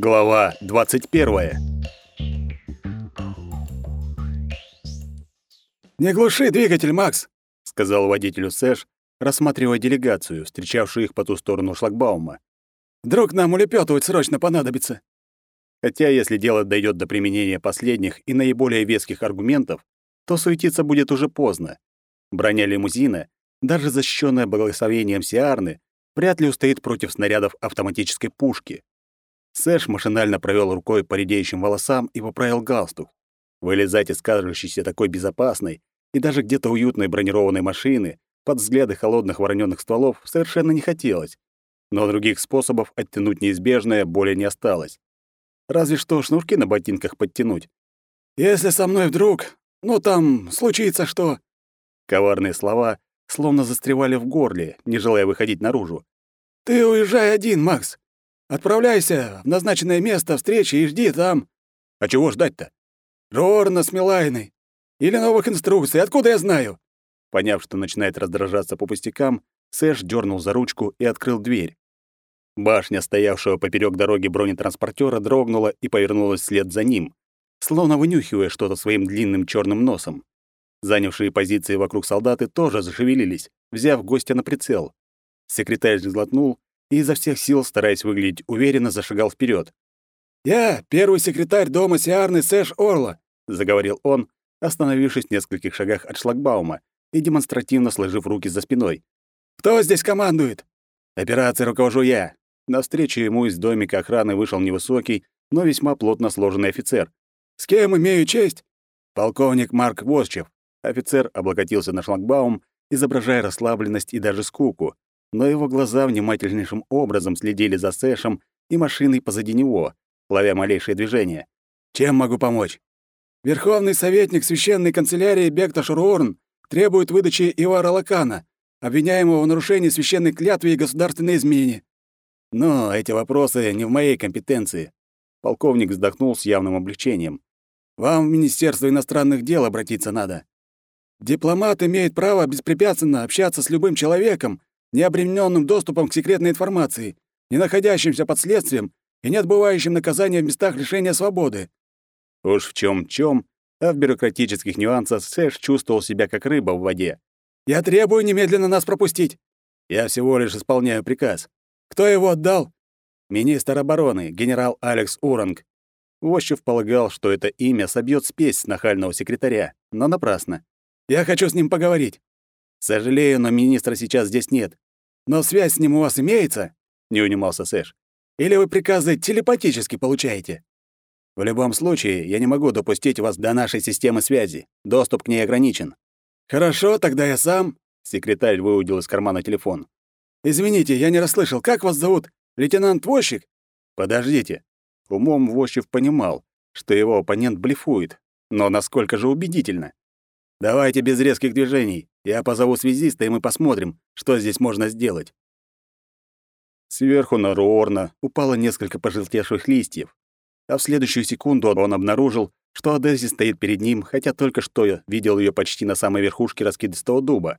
Глава 21. «Не глуши двигатель, Макс!» — сказал водителю Сэш, рассматривая делегацию, встречавшую их по ту сторону шлагбаума. «Вдруг нам улепетывать срочно понадобится!» Хотя, если дело дойдет до применения последних и наиболее веских аргументов, то суетиться будет уже поздно. Броня лимузина, даже защищенная благословением Сиарны, вряд ли устоит против снарядов автоматической пушки. Сэш машинально провел рукой по редеющим волосам и поправил галстук. Вылезать из кажущейся такой безопасной и даже где-то уютной бронированной машины под взгляды холодных воронёных стволов совершенно не хотелось. Но других способов оттянуть неизбежное более не осталось. Разве что шнурки на ботинках подтянуть. «Если со мной вдруг, ну там, случится что...» Коварные слова словно застревали в горле, не желая выходить наружу. «Ты уезжай один, Макс. Отправляйся в назначенное место встречи и жди там». «А чего ждать-то?» «Рорна с Милайной. Или новых инструкций. Откуда я знаю?» Поняв, что начинает раздражаться по пустякам, Сэш дернул за ручку и открыл дверь. Башня, стоявшего поперек дороги бронетранспортера, дрогнула и повернулась вслед за ним, словно вынюхивая что-то своим длинным черным носом. Занявшие позиции вокруг солдаты тоже зашевелились, взяв гостя на прицел. Секретарь сглотнул и изо всех сил, стараясь выглядеть уверенно, зашагал вперед. «Я первый секретарь дома Сиарны Сэш Орла», — заговорил он, остановившись в нескольких шагах от шлагбаума и демонстративно сложив руки за спиной. «Кто здесь командует?» «Операцией руковожу я». Навстречу ему из домика охраны вышел невысокий, но весьма плотно сложенный офицер. «С кем имею честь?» «Полковник Марк Восчев». Офицер облокотился на шлагбаум, изображая расслабленность и даже скуку, но его глаза внимательнейшим образом следили за Сэшем и машиной позади него, ловя малейшее движение. «Чем могу помочь?» «Верховный советник священной канцелярии Бекта Шуруорн требует выдачи Ивара Лакана, обвиняемого в нарушении священной клятвы и государственной измене». «Но эти вопросы не в моей компетенции». Полковник вздохнул с явным облегчением. «Вам в Министерство иностранных дел обратиться надо». «Дипломат имеет право беспрепятственно общаться с любым человеком, не обремененным доступом к секретной информации, не находящимся под следствием и не отбывающим наказание в местах лишения свободы. Уж в чем чем а в бюрократических нюансах Сэш чувствовал себя как рыба в воде. «Я требую немедленно нас пропустить!» «Я всего лишь исполняю приказ». «Кто его отдал?» «Министр обороны, генерал Алекс Уранг». Вощев полагал, что это имя собьет спесь с нахального секретаря, но напрасно. «Я хочу с ним поговорить». «Сожалею, но министра сейчас здесь нет». «Но связь с ним у вас имеется?» — не унимался Сэш. «Или вы приказы телепатически получаете?» «В любом случае, я не могу допустить вас до нашей системы связи. Доступ к ней ограничен». «Хорошо, тогда я сам...» — секретарь выудил из кармана телефон. «Извините, я не расслышал. Как вас зовут? Лейтенант Возчик?» «Подождите». Умом Вощев понимал, что его оппонент блефует. Но насколько же убедительно. Давайте без резких движений. Я позову связиста, и мы посмотрим, что здесь можно сделать. Сверху на Руорна упало несколько пожелтевших листьев, а в следующую секунду он обнаружил, что Одесси стоит перед ним, хотя только что видел ее почти на самой верхушке раскидистого дуба.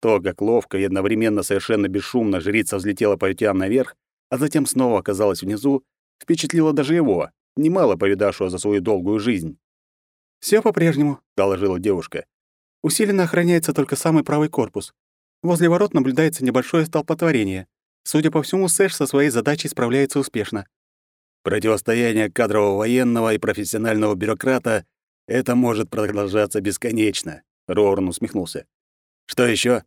То, как ловко и одновременно совершенно бесшумно жрица взлетела по ветвям наверх, а затем снова оказалась внизу, впечатлило даже его, немало повидавшего за свою долгую жизнь. Все по-прежнему», — доложила девушка. Усиленно охраняется только самый правый корпус. Возле ворот наблюдается небольшое столпотворение. Судя по всему, Сэш со своей задачей справляется успешно. Противостояние кадрового военного и профессионального бюрократа — это может продолжаться бесконечно, — Рорн усмехнулся. Что еще?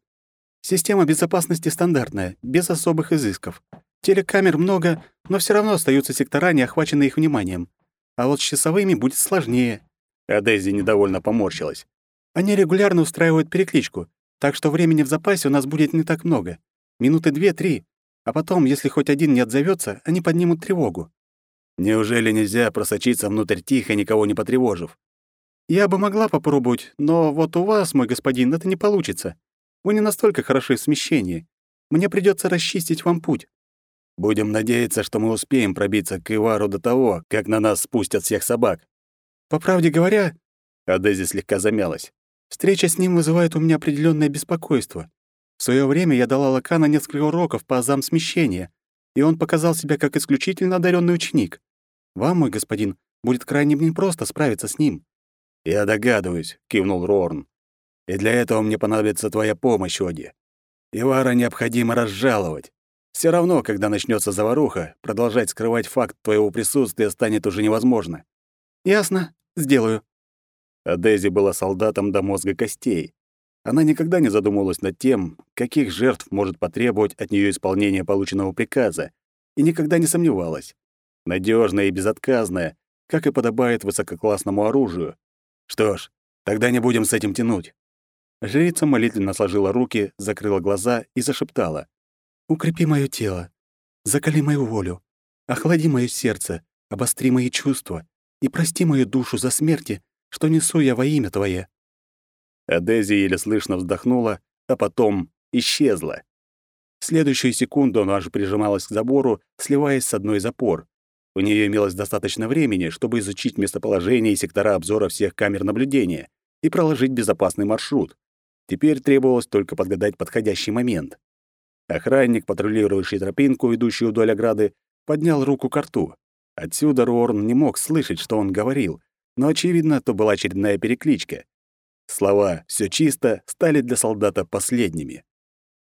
Система безопасности стандартная, без особых изысков. Телекамер много, но все равно остаются сектора, не охваченные их вниманием. А вот с часовыми будет сложнее. А Дейзи недовольно поморщилась. Они регулярно устраивают перекличку, так что времени в запасе у нас будет не так много. Минуты две-три. А потом, если хоть один не отзовется, они поднимут тревогу. Неужели нельзя просочиться внутрь тихо, никого не потревожив? Я бы могла попробовать, но вот у вас, мой господин, это не получится. Вы не настолько хороши в смещении. Мне придется расчистить вам путь. Будем надеяться, что мы успеем пробиться к Ивару до того, как на нас спустят всех собак. По правде говоря, Адези слегка замялась. Встреча с ним вызывает у меня определенное беспокойство. В свое время я дала Лакана несколько уроков по азам смещения, и он показал себя как исключительно одаренный ученик. Вам, мой господин, будет крайне непросто справиться с ним». «Я догадываюсь», — кивнул Рорн. «И для этого мне понадобится твоя помощь, Оди. Ивара необходимо разжаловать. Все равно, когда начнется заваруха, продолжать скрывать факт твоего присутствия станет уже невозможно». «Ясно. Сделаю». А Дейзи была солдатом до мозга костей. Она никогда не задумывалась над тем, каких жертв может потребовать от нее исполнение полученного приказа, и никогда не сомневалась. Надежная и безотказная, как и подобает высококлассному оружию. Что ж, тогда не будем с этим тянуть. Жрица молитвенно сложила руки, закрыла глаза и зашептала. «Укрепи моё тело, закали мою волю, охлади моё сердце, обостри мои чувства и прости мою душу за смерти, что несу я во имя Твое». А Дези еле слышно вздохнула, а потом исчезла. В следующую секунду она аж прижималась к забору, сливаясь с одной из опор. У нее имелось достаточно времени, чтобы изучить местоположение и сектора обзора всех камер наблюдения и проложить безопасный маршрут. Теперь требовалось только подгадать подходящий момент. Охранник, патрулирующий тропинку, идущую вдоль ограды, поднял руку к рту. Отсюда Рорн не мог слышать, что он говорил, но, очевидно, то была очередная перекличка. Слова «всё чисто» стали для солдата последними.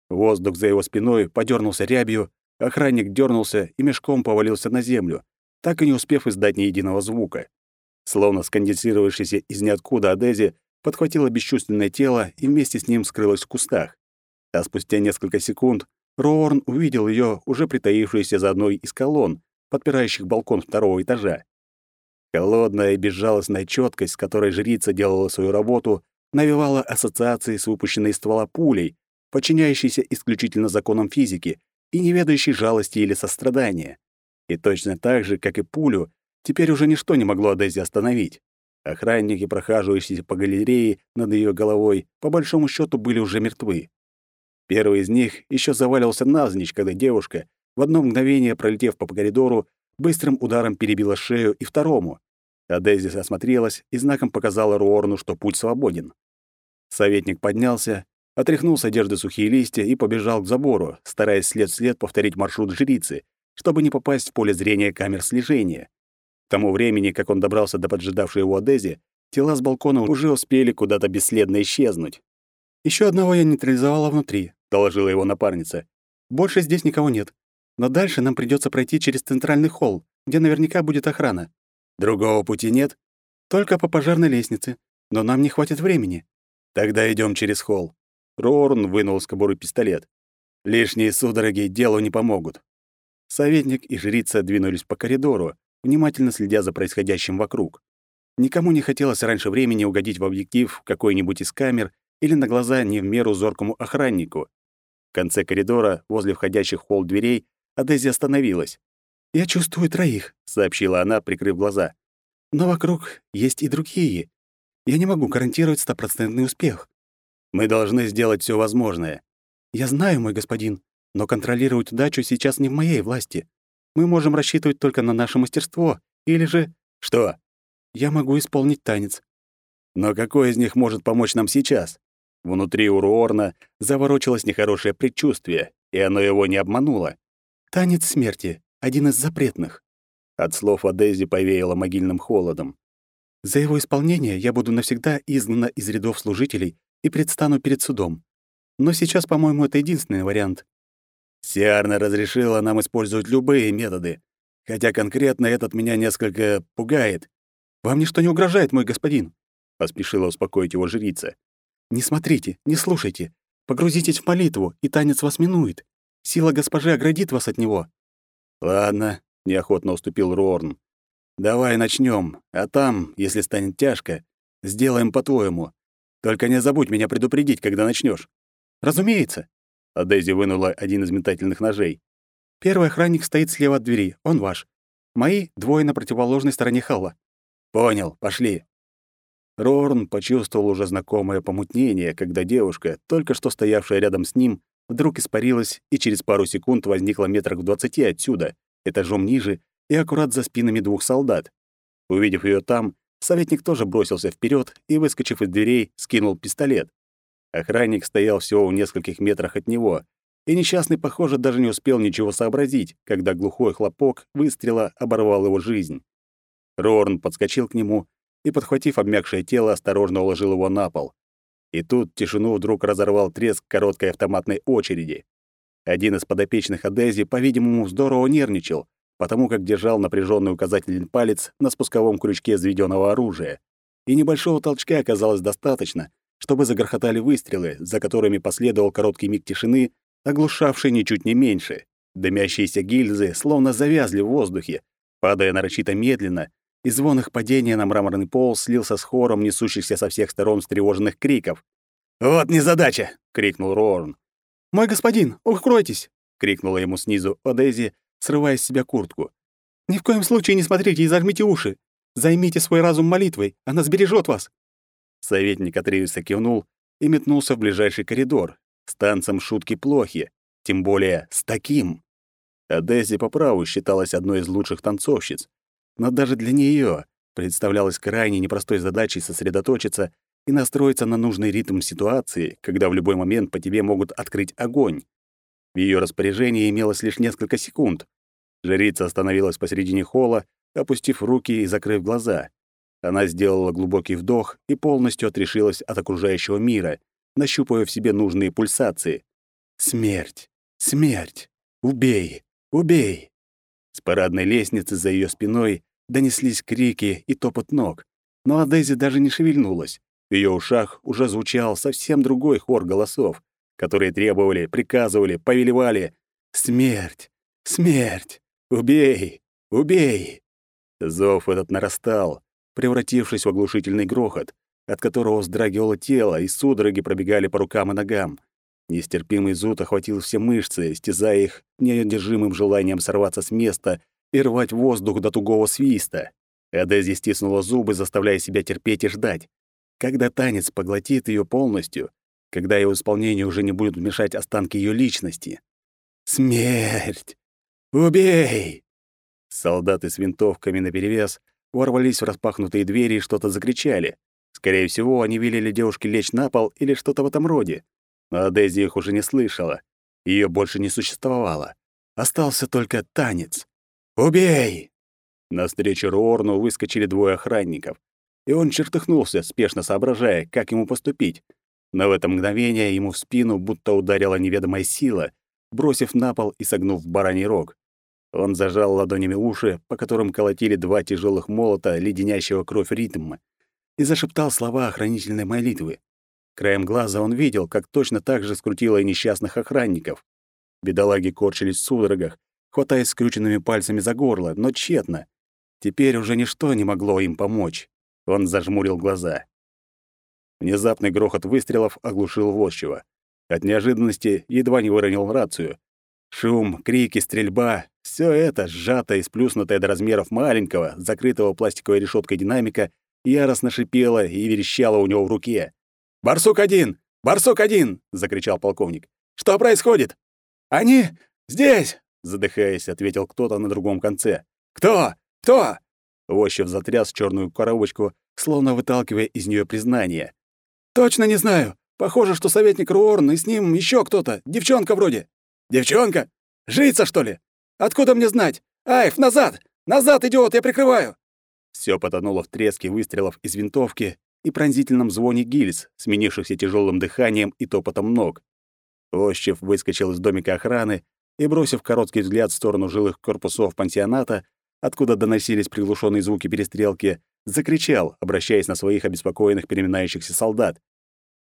Воздух за его спиной подернулся рябью, охранник дернулся и мешком повалился на землю, так и не успев издать ни единого звука. Словно сконденсировавшийся из ниоткуда Адези подхватило бесчувственное тело и вместе с ним скрылось в кустах. А спустя несколько секунд Роорн увидел ее, уже притаившуюся за одной из колонн, подпирающих балкон второго этажа. Холодная и безжалостная четкость, с которой жрица делала свою работу, навевала ассоциации с выпущенной ствола пулей, подчиняющейся исключительно законам физики и не ведающей жалости или сострадания. И точно так же, как и пулю, теперь уже ничто не могло Адези остановить. Охранники, прохаживающиеся по галерее над ее головой, по большому счету были уже мертвы. Первый из них еще завалился навзничь, когда девушка, в одно мгновение пролетев по коридору, быстрым ударом перебила шею и второму. А Дейзи осмотрелась и знаком показала Руорну, что путь свободен. Советник поднялся, отряхнул с одежды сухие листья и побежал к забору, стараясь след в след повторить маршрут жрицы, чтобы не попасть в поле зрения камер слежения. К тому времени, как он добрался до поджидавшей его Дейзи, тела с балкона уже успели куда-то бесследно исчезнуть. Еще одного я нейтрализовала внутри», — доложила его напарница. «Больше здесь никого нет. Но дальше нам придется пройти через центральный холл, где наверняка будет охрана. Другого пути нет? Только по пожарной лестнице. Но нам не хватит времени. Тогда идем через холл. Рорн вынул из кобуры пистолет. Лишние судороги делу не помогут. Советник и жрица двинулись по коридору, внимательно следя за происходящим вокруг. Никому не хотелось раньше времени угодить в объектив какой-нибудь из камер или на глаза не в меру зоркому охраннику. В конце коридора, возле входящих в холл дверей, а Дейзи остановилась. «Я чувствую троих», — сообщила она, прикрыв глаза. «Но вокруг есть и другие. Я не могу гарантировать стопроцентный успех». «Мы должны сделать все возможное». «Я знаю, мой господин, но контролировать удачу сейчас не в моей власти. Мы можем рассчитывать только на наше мастерство, или же...» «Что?» «Я могу исполнить танец». «Но какой из них может помочь нам сейчас?» Внутри у Руорна заворочилось нехорошее предчувствие, и оно его не обмануло. Танец смерти — один из запретных. От слов Адези повеяло могильным холодом. За его исполнение я буду навсегда изгнана из рядов служителей и предстану перед судом. Но сейчас, по-моему, это единственный вариант. Сиарна разрешила нам использовать любые методы, хотя конкретно этот меня несколько пугает. «Вам ничто не угрожает, мой господин», — поспешила успокоить его жрица. «Не смотрите, не слушайте. Погрузитесь в молитву, и танец вас минует. Сила госпожи оградит вас от него». «Ладно», — неохотно уступил Рорн. «Давай начнем, а там, если станет тяжко, сделаем по-твоему. Только не забудь меня предупредить, когда начнешь. «Разумеется». А Дейзи вынула один из метательных ножей. «Первый охранник стоит слева от двери, он ваш. Мои двое на противоположной стороне халла». «Понял, пошли». Рорн почувствовал уже знакомое помутнение, когда девушка, только что стоявшая рядом с ним, вдруг испарилась и через пару секунд возникла метрах в двадцати отсюда, этажом ниже и аккурат за спинами двух солдат. Увидев ее там, советник тоже бросился вперед и, выскочив из дверей, скинул пистолет. Охранник стоял всего в нескольких метрах от него, и несчастный, похоже, даже не успел ничего сообразить, когда глухой хлопок выстрела оборвал его жизнь. Рорн подскочил к нему и, подхватив обмякшее тело, осторожно уложил его на пол. И тут тишину вдруг разорвал треск короткой автоматной очереди. Один из подопечных Адези, по-видимому, здорово нервничал, потому как держал напряженный указательный палец на спусковом крючке заведенного оружия. И небольшого толчка оказалось достаточно, чтобы загрохотали выстрелы, за которыми последовал короткий миг тишины, оглушавший ничуть не меньше. Дымящиеся гильзы словно завязли в воздухе, падая нарочито медленно, и звон их падения на мраморный пол слился с хором несущихся со всех сторон встревоженных криков. «Вот незадача!» — крикнул Рорн. «Мой господин, укройтесь!» — крикнула ему снизу Одези, срывая с себя куртку. «Ни в коем случае не смотрите и зажмите уши. Займите свой разум молитвой, она сбережет вас». Советник Атреуса кивнул и метнулся в ближайший коридор. С танцем шутки плохи, тем более с таким. А Дези по праву считалась одной из лучших танцовщиц. Но даже для нее представлялось крайне непростой задачей сосредоточиться и настроиться на нужный ритм ситуации, когда в любой момент по тебе могут открыть огонь. В ее распоряжении имелось лишь несколько секунд. Жрица остановилась посредине холла, опустив руки и закрыв глаза. Она сделала глубокий вдох и полностью отрешилась от окружающего мира, нащупывая в себе нужные пульсации. Смерть! Смерть! Убей! Убей!» С парадной лестницы за ее спиной донеслись крики и топот ног, но Адези даже не шевельнулась. В ее ушах уже звучал совсем другой хор голосов, которые требовали, приказывали, повелевали «Смерть! Смерть! Убей! Убей!» Зов этот нарастал, превратившись в оглушительный грохот, от которого вздрагивало тело, и судороги пробегали по рукам и ногам. Нестерпимый зуд охватил все мышцы, стязая их неодержимым желанием сорваться с места и рвать воздух до тугого свиста. Эдези стиснула зубы, заставляя себя терпеть и ждать. Когда танец поглотит ее полностью, когда его исполнение уже не будет мешать останки ее личности. «Смерть! Убей!» Солдаты с винтовками наперевес ворвались в распахнутые двери и что-то закричали. Скорее всего, они велели девушке лечь на пол или что-то в этом роде. Но Дейзи их уже не слышала. Ее больше не существовало. Остался только танец. «Убей!» Навстречу Руорну выскочили двое охранников. И он чертыхнулся, спешно соображая, как ему поступить. Но в это мгновение ему в спину будто ударила неведомая сила, бросив на пол и согнув бараний рог. Он зажал ладонями уши, по которым колотили два тяжелых молота, леденящего кровь ритма, и зашептал слова охранительной молитвы. Краем глаза он видел, как точно так же скрутило и несчастных охранников. Бедолаги корчились в судорогах, хватаясь скрюченными пальцами за горло, но тщетно. Теперь уже ничто не могло им помочь. Он зажмурил глаза. Внезапный грохот выстрелов оглушил возчего. От неожиданности едва не выронил рацию. Шум, крики, стрельба — все это, сжатое и сплюснутое до размеров маленького, закрытого пластиковой решеткой динамика, яростно шипело и верещало у него в руке. «Барсук один! Барсук один!» — закричал полковник. «Что происходит?» «Они здесь!» — задыхаясь, ответил кто-то на другом конце. «Кто? Кто?» Вощев затряс черную коробочку, словно выталкивая из нее признание. «Точно не знаю. Похоже, что советник Руорн и с ним еще кто-то. Девчонка вроде». «Девчонка? Жрица, что ли? Откуда мне знать? Айф, назад! Назад, идиот, я прикрываю!» Все потонуло в треске выстрелов из винтовки и пронзительном звоне гильз, сменившихся тяжелым дыханием и топотом ног. Ощев выскочил из домика охраны и, бросив короткий взгляд в сторону жилых корпусов пансионата, откуда доносились приглушенные звуки перестрелки, закричал, обращаясь на своих обеспокоенных переминающихся солдат.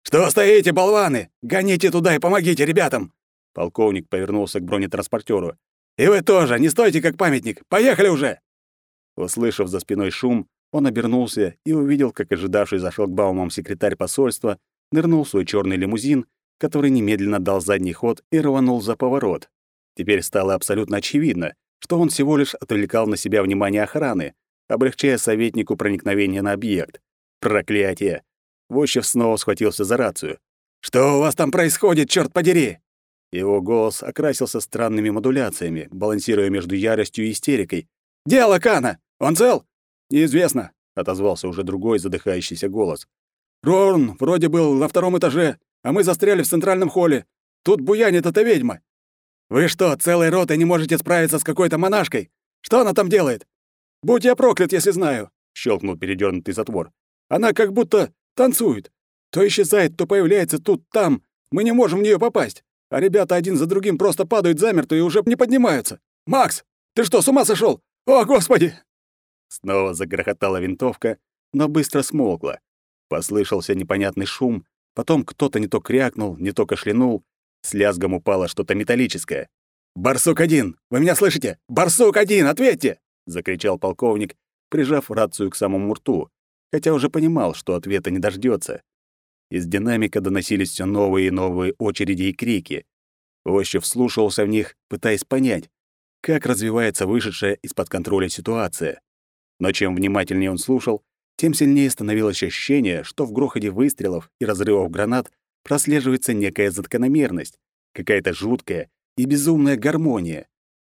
«Что стоите, болваны? Гоните туда и помогите ребятам!» Полковник повернулся к бронетранспортеру. «И вы тоже, не стойте как памятник! Поехали уже!» Услышав за спиной шум, он обернулся и увидел, как ожидавший за шлагбаумом секретарь посольства нырнул в свой черный лимузин, который немедленно дал задний ход и рванул за поворот. Теперь стало абсолютно очевидно, что он всего лишь отвлекал на себя внимание охраны, облегчая советнику проникновение на объект. Проклятие! Вощев снова схватился за рацию. «Что у вас там происходит, черт подери?» Его голос окрасился странными модуляциями, балансируя между яростью и истерикой. «Дело Кана! Он цел? «Неизвестно», — отозвался уже другой задыхающийся голос. «Рорн вроде был на втором этаже, а мы застряли в центральном холле. Тут буянит эта ведьма». «Вы что, целой ротой не можете справиться с какой-то монашкой? Что она там делает?» Будь я проклят, если знаю!» — щелкнул передернутый затвор. «Она как будто танцует. То исчезает, то появляется тут, там. Мы не можем в нее попасть. А ребята один за другим просто падают замертво и уже не поднимаются. Макс, ты что, с ума сошел? О, Господи!» Снова загрохотала винтовка, но быстро смолкла. Послышался непонятный шум, потом кто-то не то крякнул, не то кашлянул, с лязгом упало что-то металлическое. «Барсук-один! Вы меня слышите? Барсук-один, ответьте!» — закричал полковник, прижав рацию к самому рту, хотя уже понимал, что ответа не дождется. Из динамика доносились все новые и новые очереди и крики. Ощев вслушивался в них, пытаясь понять, как развивается вышедшая из-под контроля ситуация. Но чем внимательнее он слушал, тем сильнее становилось ощущение, что в грохоте выстрелов и разрывов гранат прослеживается некая закономерность, какая-то жуткая и безумная гармония.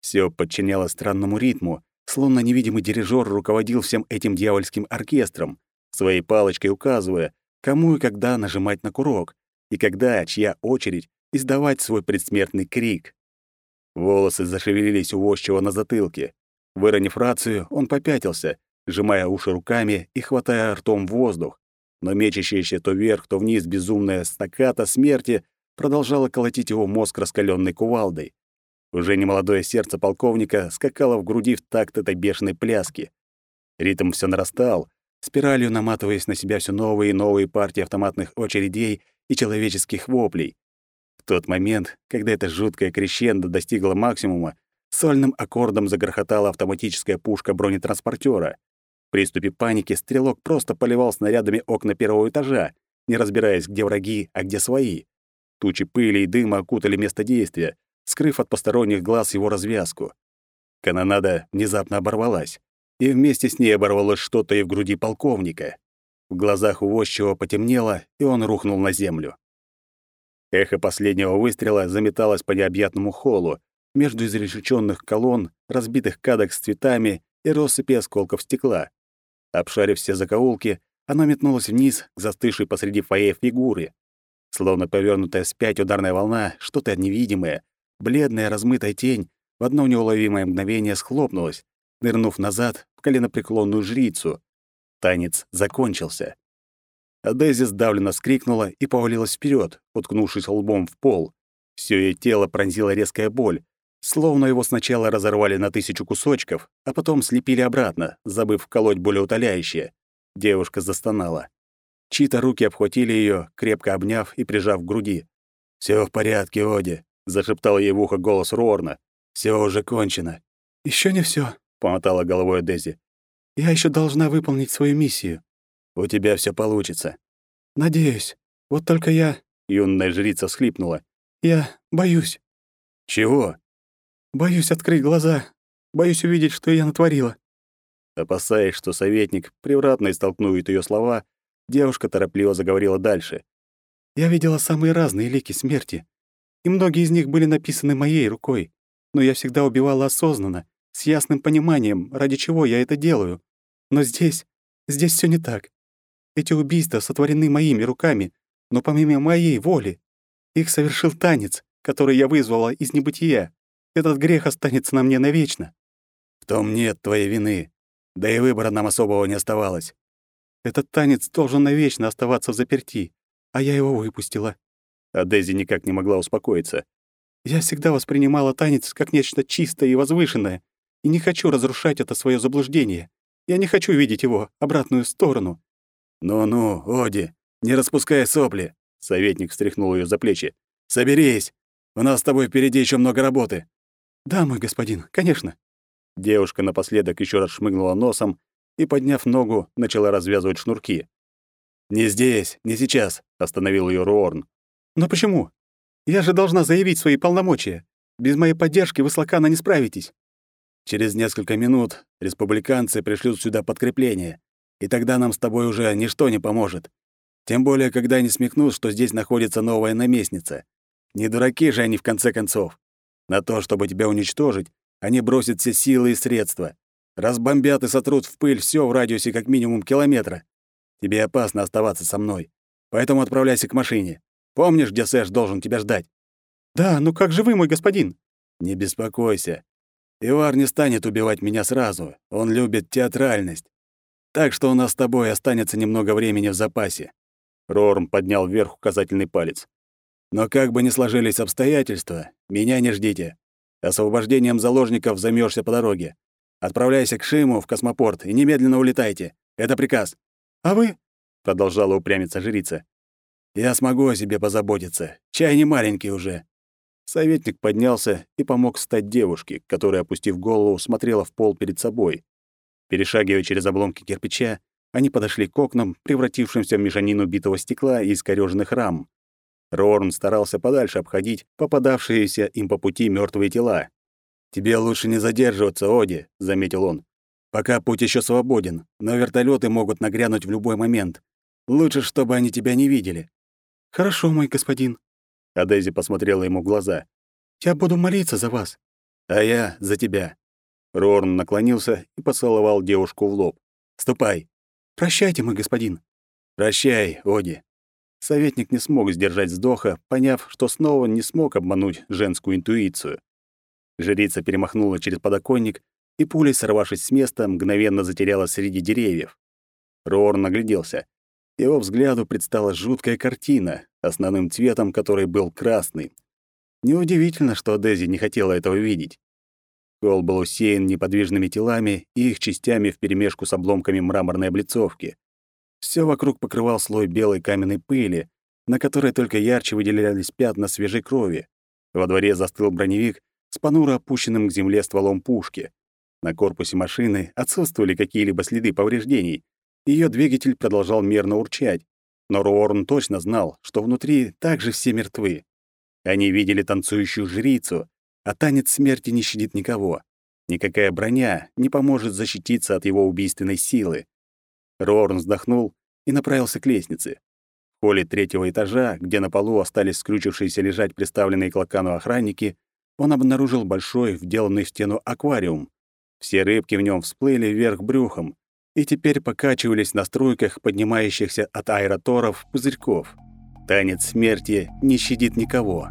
Все подчиняло странному ритму, словно невидимый дирижер руководил всем этим дьявольским оркестром, своей палочкой указывая, кому и когда нажимать на курок, и когда, чья очередь, издавать свой предсмертный крик. Волосы зашевелились у вожчего на затылке. Выронив рацию, он попятился, сжимая уши руками и хватая ртом воздух. Но мечащаяся то вверх, то вниз безумная стаката смерти продолжала колотить его мозг раскаленной кувалдой. Уже немолодое сердце полковника скакало в груди в такт этой бешеной пляски. Ритм все нарастал, спиралью наматываясь на себя все новые и новые партии автоматных очередей и человеческих воплей. В тот момент, когда эта жуткая крещендо достигла максимума, сольным аккордом загрохотала автоматическая пушка бронетранспортера. Приступе паники стрелок просто поливал снарядами окна первого этажа, не разбираясь, где враги, а где свои. Тучи пыли и дыма окутали место действия, скрыв от посторонних глаз его развязку. Канонада внезапно оборвалась и вместе с ней оборвалось что-то и в груди полковника. В глазах увозчего потемнело, и он рухнул на землю. Эхо последнего выстрела заметалось по необъятному холлу, между изрешеченных колонн, разбитых кадок с цветами и россыпи осколков стекла. Обшарив все закоулки, оно метнулось вниз к застывшей посреди фойе фигуре. Словно повернутая спять ударная волна, что-то невидимое, бледная размытая тень в одно неуловимое мгновение схлопнулась, нырнув назад в коленопреклонную жрицу. Танец закончился. А Дейзи сдавленно скрикнула и повалилась вперед, уткнувшись лбом в пол. Всё её тело пронзила резкая боль, словно его сначала разорвали на тысячу кусочков, а потом слепили обратно, забыв вколоть болеутоляющее. Девушка застонала. Чьи-то руки обхватили её, крепко обняв и прижав к груди. «Всё в порядке, Оди», — зашептал ей в ухо голос Рорна. «Всё уже кончено». «Ещё не всё», помотала головой Дези. Я еще должна выполнить свою миссию. У тебя все получится. Надеюсь. Вот только я... Юная жрица всхлипнула. Я боюсь. Чего? Боюсь открыть глаза. Боюсь увидеть, что я натворила. Опасаясь, что советник превратно истолкнует ее слова, девушка торопливо заговорила дальше. Я видела самые разные лики смерти, и многие из них были написаны моей рукой, но я всегда убивала осознанно, с ясным пониманием, ради чего я это делаю. Но здесь, здесь все не так. Эти убийства сотворены моими руками, но помимо моей воли. Их совершил танец, который я вызвала из небытия. Этот грех останется на мне навечно. В том нет твоей вины. Да и выбора нам особого не оставалось. Этот танец должен навечно оставаться в заперти, а я его выпустила. А Дейзи никак не могла успокоиться. Я всегда воспринимала танец как нечто чистое и возвышенное, и не хочу разрушать это свое заблуждение. Я не хочу видеть его обратную сторону». «Ну-ну, Оди, не распускай сопли», — советник встряхнул ее за плечи. «Соберись! У нас с тобой впереди еще много работы». «Да, мой господин, конечно». Девушка напоследок еще раз шмыгнула носом и, подняв ногу, начала развязывать шнурки. «Не здесь, не сейчас», — остановил ее Руорн. «Но почему? Я же должна заявить свои полномочия. Без моей поддержки вы с Лакана не справитесь». Через несколько минут республиканцы пришлют сюда подкрепление, и тогда нам с тобой уже ничто не поможет. Тем более, когда они смекнут, что здесь находится новая наместница. Не дураки же они, в конце концов. На то, чтобы тебя уничтожить, они бросят все силы и средства. Разбомбят и сотрут в пыль все в радиусе как минимум километра. Тебе опасно оставаться со мной. Поэтому отправляйся к машине. Помнишь, где Сэш должен тебя ждать? Да, ну как же вы, мой господин? Не беспокойся. Ивар не станет убивать меня сразу. Он любит театральность. Так что у нас с тобой останется немного времени в запасе. Рорм поднял вверх указательный палец. Но как бы ни сложились обстоятельства, меня не ждите. Освобождением заложников займешься по дороге. Отправляйся к Шиму в космопорт и немедленно улетайте. Это приказ. А вы? продолжала упрямиться жрица. Я смогу о себе позаботиться. Чай не маленький уже. Советник поднялся и помог встать девушке, которая, опустив голову, смотрела в пол перед собой. Перешагивая через обломки кирпича, они подошли к окнам, превратившимся в мешанину битого стекла и искорёженных рам. Рорн старался подальше обходить попадавшиеся им по пути мертвые тела. «Тебе лучше не задерживаться, Оди», — заметил он. «Пока путь еще свободен, но вертолеты могут нагрянуть в любой момент. Лучше, чтобы они тебя не видели». «Хорошо, мой господин», а Дейзи посмотрела ему в глаза. «Я буду молиться за вас». «А я за тебя». Рорн наклонился и поцеловал девушку в лоб. «Ступай». «Прощайте, мой господин». «Прощай, Оди». Советник не смог сдержать вздоха, поняв, что снова не смог обмануть женскую интуицию. Жрица перемахнула через подоконник и, пулей сорвавшись с места, мгновенно затерялась среди деревьев. Рорн нагляделся. Его взгляду предстала жуткая картина, основным цветом которой был красный. Неудивительно, что Дези не хотела этого видеть. Холл был усеян неподвижными телами и их частями вперемешку с обломками мраморной облицовки. Все вокруг покрывал слой белой каменной пыли, на которой только ярче выделялись пятна свежей крови. Во дворе застыл броневик с понуро опущенным к земле стволом пушки. На корпусе машины отсутствовали какие-либо следы повреждений. Ее двигатель продолжал мерно урчать, но Руорн точно знал, что внутри также все мертвы. Они видели танцующую жрицу, а танец смерти не щадит никого. Никакая броня не поможет защититься от его убийственной силы. Рорн вздохнул и направился к лестнице. В холле третьего этажа, где на полу остались скрючившиеся лежать приставленные к лакану охранники, он обнаружил большой, вделанный в стену аквариум. Все рыбки в нем всплыли вверх брюхом, и теперь покачивались на струйках поднимающихся от аэроторов пузырьков. Танец смерти не щадит никого.